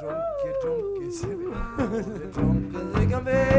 drunk, get drunk, get silly. The get drunk, get be.